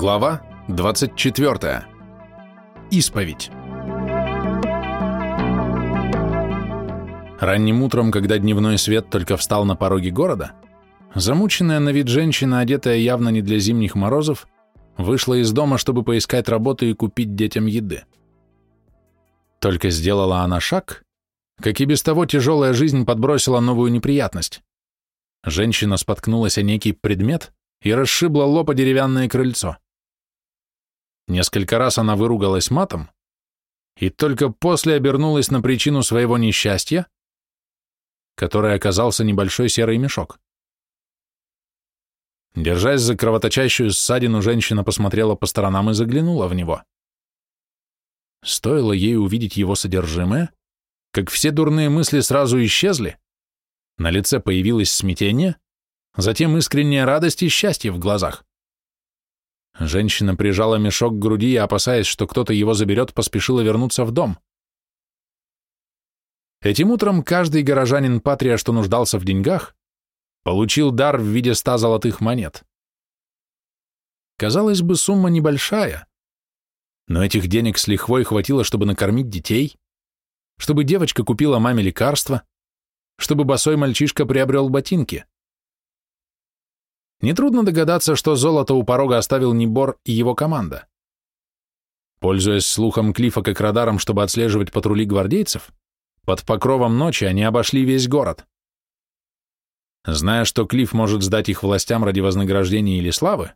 Глава 24. Исповедь. Ранним утром, когда дневной свет только встал на пороге города, замученная на вид женщина, одетая явно не для зимних морозов, вышла из дома, чтобы поискать работу и купить детям еды. Только сделала она шаг, как и без того тяжелая жизнь подбросила новую неприятность. Женщина споткнулась о некий предмет, и расшибла лоб о деревянное крыльцо. Несколько раз она выругалась матом, и только после обернулась на причину своего несчастья, которой оказался небольшой серый мешок. Держась за кровоточащую ссадину, женщина посмотрела по сторонам и заглянула в него. Стоило ей увидеть его содержимое, как все дурные мысли сразу исчезли, на лице появилось смятение, затем искренняя радость и счастье в глазах. Женщина прижала мешок к груди и, опасаясь, что кто-то его заберет, поспешила вернуться в дом. Этим утром каждый горожанин Патрия, что нуждался в деньгах, получил дар в виде ста золотых монет. Казалось бы, сумма небольшая, но этих денег с лихвой хватило, чтобы накормить детей, чтобы девочка купила маме лекарства, чтобы босой мальчишка приобрел ботинки. Нетрудно догадаться, что золото у порога оставил Небор и его команда. Пользуясь слухом Клифа как радаром, чтобы отслеживать патрули гвардейцев, под покровом ночи они обошли весь город. Зная, что Клифф может сдать их властям ради вознаграждения или славы,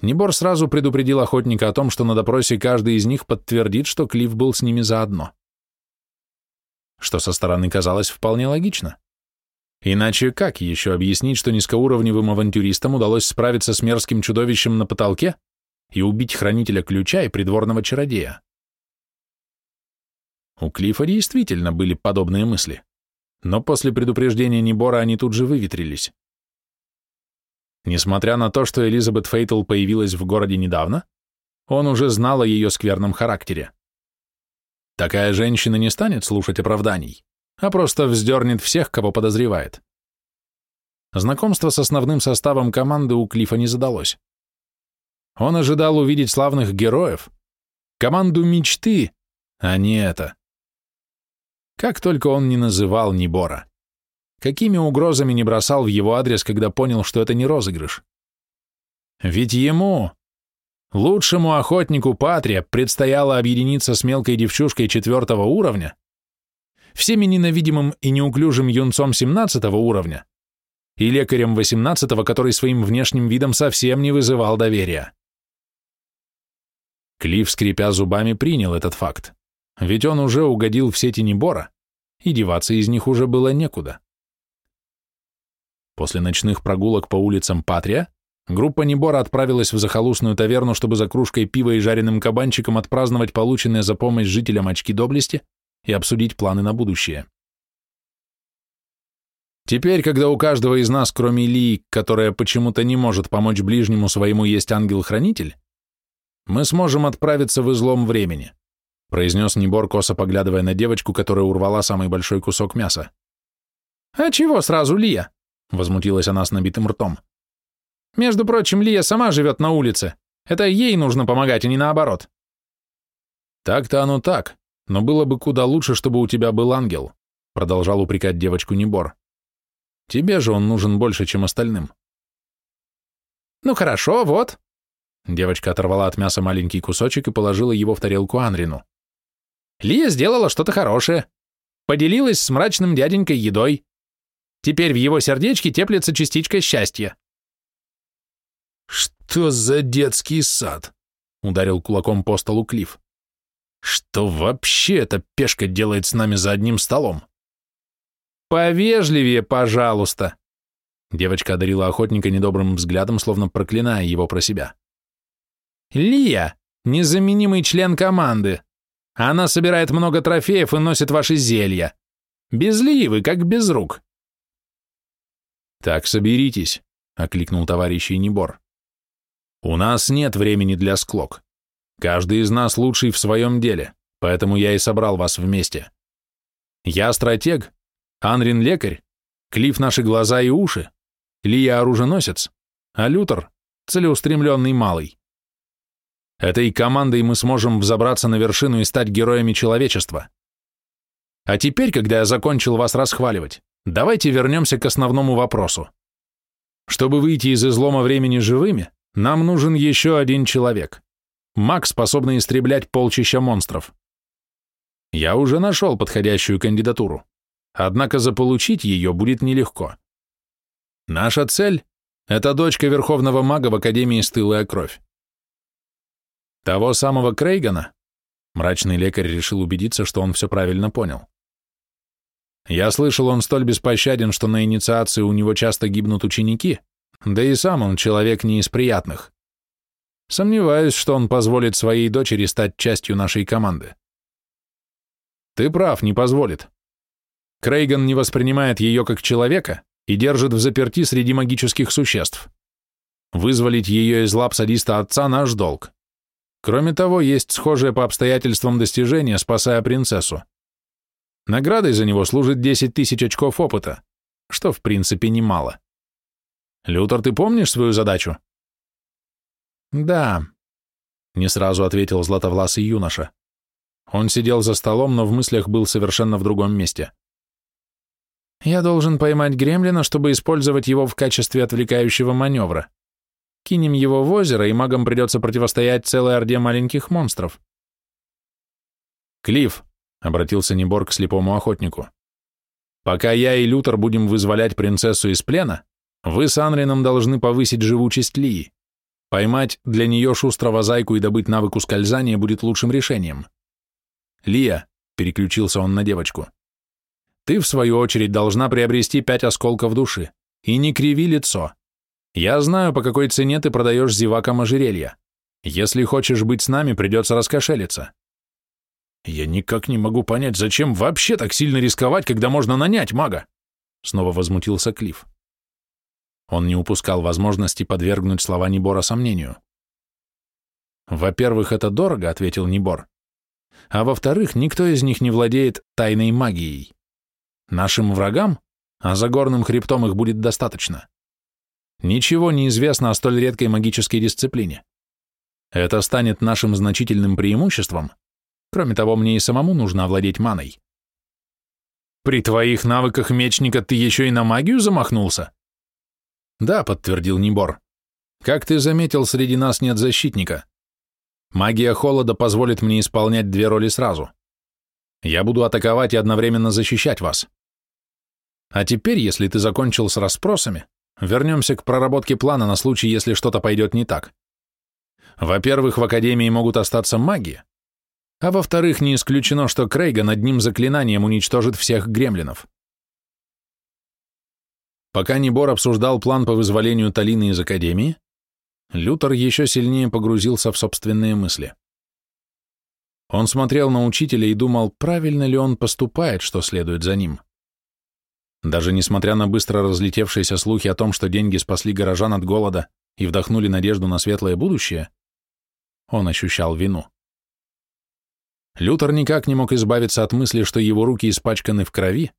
Небор сразу предупредил охотника о том, что на допросе каждый из них подтвердит, что Клифф был с ними заодно. Что со стороны казалось вполне логично. Иначе как еще объяснить, что низкоуровневым авантюристам удалось справиться с мерзким чудовищем на потолке и убить хранителя ключа и придворного чародея? У Клифа действительно были подобные мысли, но после предупреждения Небора они тут же выветрились. Несмотря на то, что Элизабет Фейтл появилась в городе недавно, он уже знал о ее скверном характере. Такая женщина не станет слушать оправданий а просто вздернет всех, кого подозревает. Знакомство с основным составом команды у Клифа не задалось. Он ожидал увидеть славных героев, команду мечты, а не это. Как только он не называл Небора, какими угрозами не бросал в его адрес, когда понял, что это не розыгрыш. Ведь ему, лучшему охотнику Патрия, предстояло объединиться с мелкой девчушкой четвертого уровня, всеми ненавидимым и неуклюжим юнцом 17 уровня и лекарем 18 который своим внешним видом совсем не вызывал доверия. Клифф, скрипя зубами, принял этот факт, ведь он уже угодил в сети Небора, и деваться из них уже было некуда. После ночных прогулок по улицам Патрия группа Небора отправилась в захолустную таверну, чтобы за кружкой пива и жареным кабанчиком отпраздновать полученные за помощь жителям очки доблести и обсудить планы на будущее. Теперь, когда у каждого из нас, кроме Лии, которая почему-то не может помочь ближнему своему, есть ангел-хранитель, мы сможем отправиться в излом времени, произнес Небор, косо поглядывая на девочку, которая урвала самый большой кусок мяса. «А чего сразу Лия?» — возмутилась она с набитым ртом. «Между прочим, Лия сама живет на улице. Это ей нужно помогать, а не наоборот». «Так-то оно так», но было бы куда лучше, чтобы у тебя был ангел, продолжал упрекать девочку Небор. Тебе же он нужен больше, чем остальным. Ну хорошо, вот. Девочка оторвала от мяса маленький кусочек и положила его в тарелку Анрину. Лия сделала что-то хорошее. Поделилась с мрачным дяденькой едой. Теперь в его сердечке теплится частичка счастья. «Что за детский сад?» — ударил кулаком по столу Клифф. Что вообще эта пешка делает с нами за одним столом? Повежливее, пожалуйста. Девочка одарила охотника недобрым взглядом, словно проклиная его про себя. Лия, незаменимый член команды. Она собирает много трофеев и носит ваши зелья. Без Лии вы как без рук. Так, соберитесь, окликнул товарищ Небор. У нас нет времени для склок. Каждый из нас лучший в своем деле, поэтому я и собрал вас вместе. Я стратег, Анрин лекарь, Клифф наши глаза и уши, Лия оруженосец, а Лютер — целеустремленный малый. Этой командой мы сможем взобраться на вершину и стать героями человечества. А теперь, когда я закончил вас расхваливать, давайте вернемся к основному вопросу. Чтобы выйти из излома времени живыми, нам нужен еще один человек. Маг, способный истреблять полчища монстров. Я уже нашел подходящую кандидатуру, однако заполучить ее будет нелегко. Наша цель — это дочка верховного мага в Академии «Стылая кровь». Того самого Крейгана, мрачный лекарь решил убедиться, что он все правильно понял. Я слышал, он столь беспощаден, что на инициации у него часто гибнут ученики, да и сам он человек не из приятных. Сомневаюсь, что он позволит своей дочери стать частью нашей команды. Ты прав, не позволит. Крейган не воспринимает ее как человека и держит в заперти среди магических существ. Вызволить ее из лап садиста отца – наш долг. Кроме того, есть схожие по обстоятельствам достижения, спасая принцессу. Наградой за него служит 10 тысяч очков опыта, что в принципе немало. Лютер, ты помнишь свою задачу? Да, не сразу ответил златовласый юноша. Он сидел за столом, но в мыслях был совершенно в другом месте. Я должен поймать гремлина, чтобы использовать его в качестве отвлекающего маневра. Кинем его в озеро, и магам придется противостоять целой орде маленьких монстров. Клифф, — обратился Небор к слепому охотнику, — пока я и Лютер будем вызволять принцессу из плена, вы с Анрином должны повысить живучесть Лии. Поймать для нее шустрого зайку и добыть навык ускользания будет лучшим решением. Лия, — переключился он на девочку, — ты, в свою очередь, должна приобрести пять осколков души. И не криви лицо. Я знаю, по какой цене ты продаешь зевакам ожерелья. Если хочешь быть с нами, придется раскошелиться. Я никак не могу понять, зачем вообще так сильно рисковать, когда можно нанять мага? Снова возмутился Клифф. Он не упускал возможности подвергнуть слова Небора сомнению. «Во-первых, это дорого», — ответил Небор. «А во-вторых, никто из них не владеет тайной магией. Нашим врагам, а за горным хребтом их будет достаточно. Ничего не известно о столь редкой магической дисциплине. Это станет нашим значительным преимуществом. Кроме того, мне и самому нужно овладеть маной. При твоих навыках мечника ты еще и на магию замахнулся? Да, подтвердил Небор. Как ты заметил, среди нас нет защитника. Магия холода позволит мне исполнять две роли сразу. Я буду атаковать и одновременно защищать вас. А теперь, если ты закончил с расспросами, Вернемся к проработке плана на случай, если что-то пойдет не так. Во-первых, в Академии могут остаться маги, а во-вторых, не исключено, что Крейга над ним заклинанием уничтожит всех гремлинов. Пока Небор обсуждал план по вызволению Талины из Академии, Лютер еще сильнее погрузился в собственные мысли. Он смотрел на учителя и думал, правильно ли он поступает, что следует за ним. Даже несмотря на быстро разлетевшиеся слухи о том, что деньги спасли горожан от голода и вдохнули надежду на светлое будущее, он ощущал вину. Лютер никак не мог избавиться от мысли, что его руки испачканы в крови,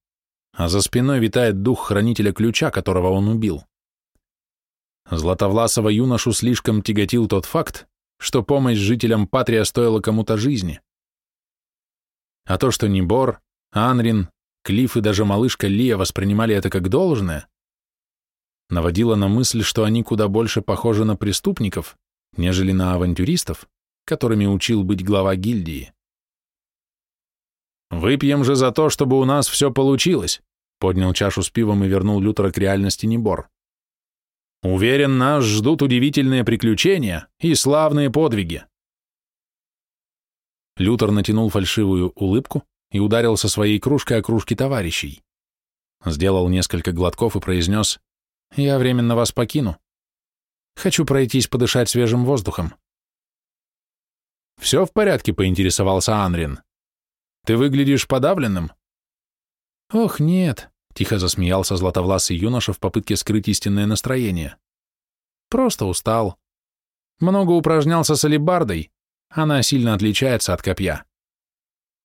а за спиной витает дух хранителя ключа, которого он убил. Златовласого юношу слишком тяготил тот факт, что помощь жителям Патрия стоила кому-то жизни. А то, что Небор, Анрин, Клифф и даже малышка Лия воспринимали это как должное, наводило на мысль, что они куда больше похожи на преступников, нежели на авантюристов, которыми учил быть глава гильдии. «Выпьем же за то, чтобы у нас все получилось», поднял чашу с пивом и вернул Лютера к реальности Небор. «Уверен, нас ждут удивительные приключения и славные подвиги». Лютер натянул фальшивую улыбку, и ударил со своей кружкой о кружки товарищей. Сделал несколько глотков и произнес «Я временно вас покину. Хочу пройтись подышать свежим воздухом». «Все в порядке?» — поинтересовался Анрин. «Ты выглядишь подавленным?» «Ох, нет», — тихо засмеялся златовласый юноша в попытке скрыть истинное настроение. «Просто устал. Много упражнялся с алебардой. Она сильно отличается от копья.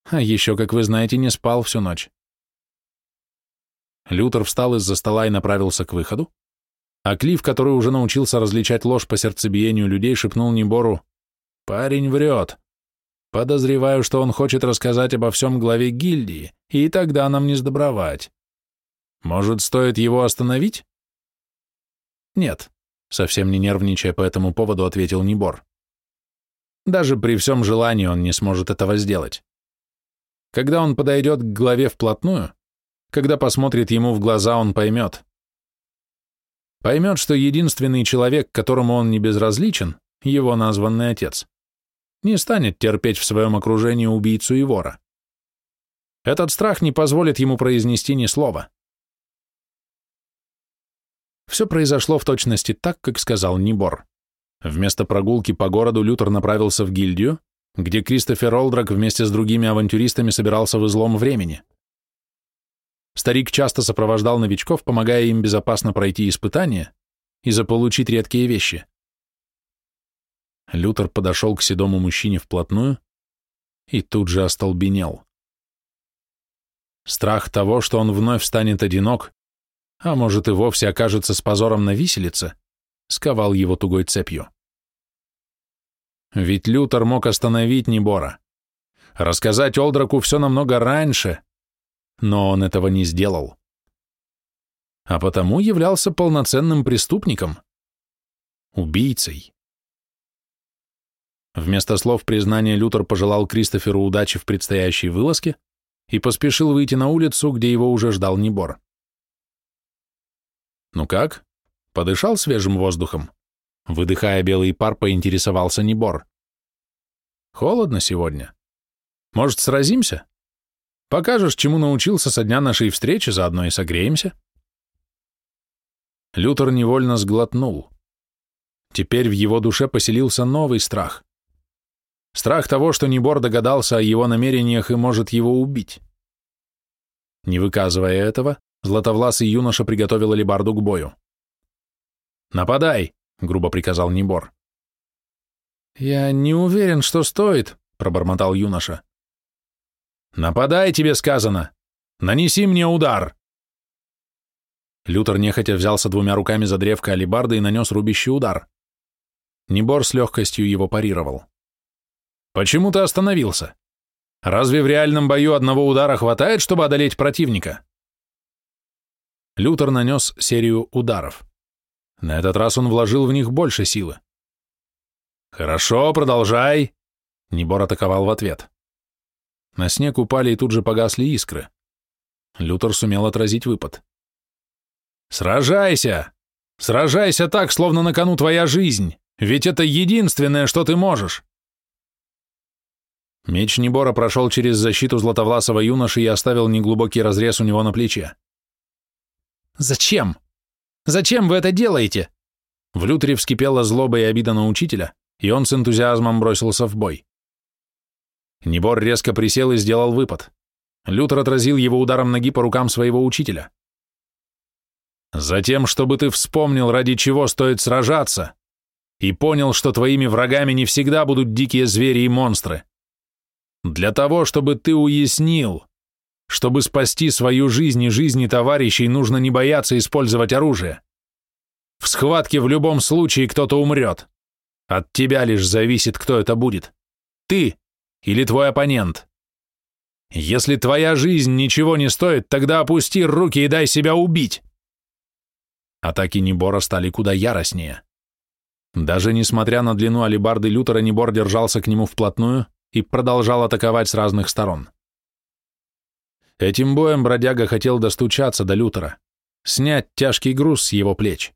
А еще, как вы знаете, не спал всю ночь. Лютер встал из-за стола и направился к выходу, а Клифф, который уже научился различать ложь по сердцебиению людей, шепнул Небору, Парень врет. Подозреваю, что он хочет рассказать обо всем главе гильдии, и тогда нам не сдобровать. Может, стоит его остановить? Нет, совсем не нервничая по этому поводу, ответил Небор. Даже при всем желании он не сможет этого сделать. Когда он подойдет к главе вплотную, когда посмотрит ему в глаза, он поймет. Поймет, что единственный человек, которому он не безразличен, его названный отец, не станет терпеть в своем окружении убийцу и вора. Этот страх не позволит ему произнести ни слова. Все произошло в точности так, как сказал Нибор. Вместо прогулки по городу Лютер направился в гильдию, где Кристофер Олдрак вместе с другими авантюристами собирался в излом времени. Старик часто сопровождал новичков, помогая им безопасно пройти испытания и заполучить редкие вещи. Лютер подошел к седому мужчине вплотную и тут же остолбенел. Страх того, что он вновь станет одинок, а может и вовсе окажется с позором на виселице, сковал его тугой цепью. Ведь Лютер мог остановить Небора, рассказать Олдраку все намного раньше, но он этого не сделал. А потому являлся полноценным преступником, убийцей. Вместо слов признания Лютер пожелал Кристоферу удачи в предстоящей вылазке и поспешил выйти на улицу, где его уже ждал Небор. «Ну как? Подышал свежим воздухом?» Выдыхая белый пар, поинтересовался Небор. «Холодно сегодня. Может, сразимся? Покажешь, чему научился со дня нашей встречи, заодно и согреемся?» Лютер невольно сглотнул. Теперь в его душе поселился новый страх. Страх того, что Небор догадался о его намерениях и может его убить. Не выказывая этого, златовласый юноша приготовил алебарду к бою. «Нападай!» — грубо приказал Небор. «Я не уверен, что стоит», — пробормотал юноша. «Нападай, тебе сказано! Нанеси мне удар!» Лютер нехотя взялся двумя руками за древко алебарды и нанес рубящий удар. Небор с легкостью его парировал. «Почему ты остановился? Разве в реальном бою одного удара хватает, чтобы одолеть противника?» Лютер нанес серию ударов. На этот раз он вложил в них больше силы. «Хорошо, продолжай!» Небор атаковал в ответ. На снег упали и тут же погасли искры. Лютер сумел отразить выпад. «Сражайся! Сражайся так, словно на кону твоя жизнь, ведь это единственное, что ты можешь!» Меч Небора прошел через защиту златовласого юноши и оставил неглубокий разрез у него на плече. «Зачем? Зачем вы это делаете?» В Лютере вскипела злоба и обида на учителя, и он с энтузиазмом бросился в бой. Небор резко присел и сделал выпад. Лютер отразил его ударом ноги по рукам своего учителя. «Затем, чтобы ты вспомнил, ради чего стоит сражаться, и понял, что твоими врагами не всегда будут дикие звери и монстры. Для того, чтобы ты уяснил, чтобы спасти свою жизнь и жизни товарищей, нужно не бояться использовать оружие. В схватке в любом случае кто-то умрет. От тебя лишь зависит, кто это будет. Ты или твой оппонент. Если твоя жизнь ничего не стоит, тогда опусти руки и дай себя убить. Атаки Небора стали куда яростнее. Даже несмотря на длину алебарды Лютера, Небор держался к нему вплотную и продолжал атаковать с разных сторон. Этим боем бродяга хотел достучаться до Лютера, снять тяжкий груз с его плеч.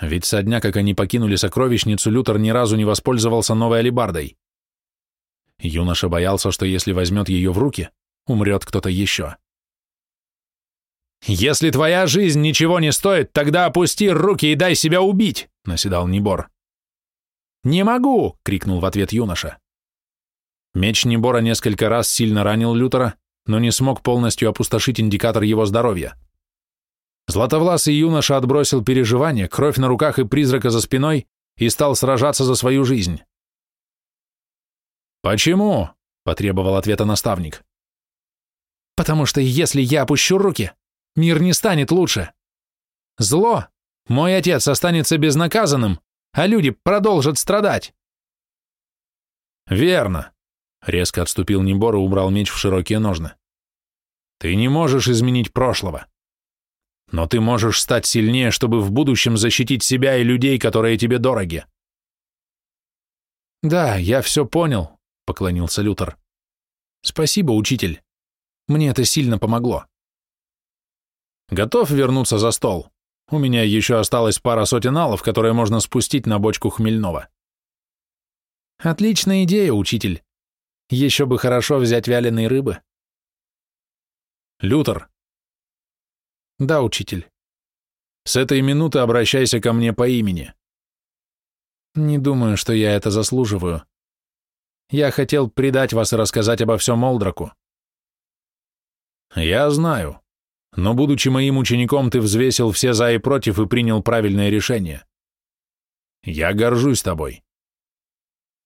Ведь со дня, как они покинули сокровищницу, Лютер ни разу не воспользовался новой алебардой. Юноша боялся, что если возьмет ее в руки, умрет кто-то еще. «Если твоя жизнь ничего не стоит, тогда опусти руки и дай себя убить!» — наседал Небор. «Не могу!» — крикнул в ответ юноша. Меч Небора несколько раз сильно ранил Лютера, но не смог полностью опустошить индикатор его здоровья. Златовласый юноша отбросил переживания, кровь на руках и призрака за спиной и стал сражаться за свою жизнь. «Почему?» — потребовал ответа наставник. «Потому что если я опущу руки, мир не станет лучше. Зло, мой отец останется безнаказанным, а люди продолжат страдать. Верно. Резко отступил Небор и убрал меч в широкие ножны. Ты не можешь изменить прошлого. Но ты можешь стать сильнее, чтобы в будущем защитить себя и людей, которые тебе дороги. Да, я все понял, поклонился Лютер. Спасибо, учитель. Мне это сильно помогло. Готов вернуться за стол? У меня еще осталось пара сотен алов, которые можно спустить на бочку хмельного. Отличная идея, учитель. Еще бы хорошо взять вяленые рыбы. Лютер. Да, учитель. С этой минуты обращайся ко мне по имени. Не думаю, что я это заслуживаю. Я хотел предать вас и рассказать обо всем Молдраку. Я знаю. Но, будучи моим учеником, ты взвесил все за и против и принял правильное решение. Я горжусь тобой.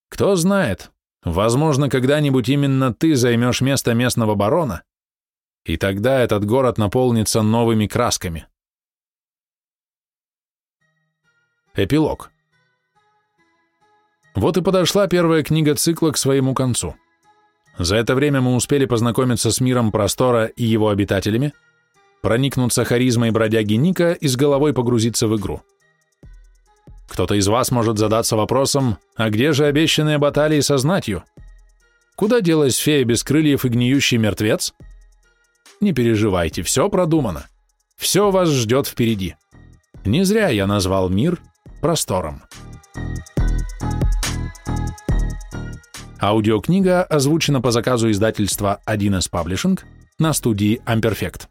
Кто знает, возможно, когда-нибудь именно ты займешь место местного барона, и тогда этот город наполнится новыми красками. Эпилог. Вот и подошла первая книга цикла к своему концу. За это время мы успели познакомиться с миром простора и его обитателями, проникнуться харизмой бродяги Ника и с головой погрузиться в игру. Кто-то из вас может задаться вопросом, а где же обещанные баталии со знатью? Куда делась фея без крыльев и гниющий мертвец? Не переживайте, все продумано. Все вас ждет впереди. Не зря я назвал мир простором. Аудиокнига озвучена по заказу издательства 1С Publishing на студии Amperfect.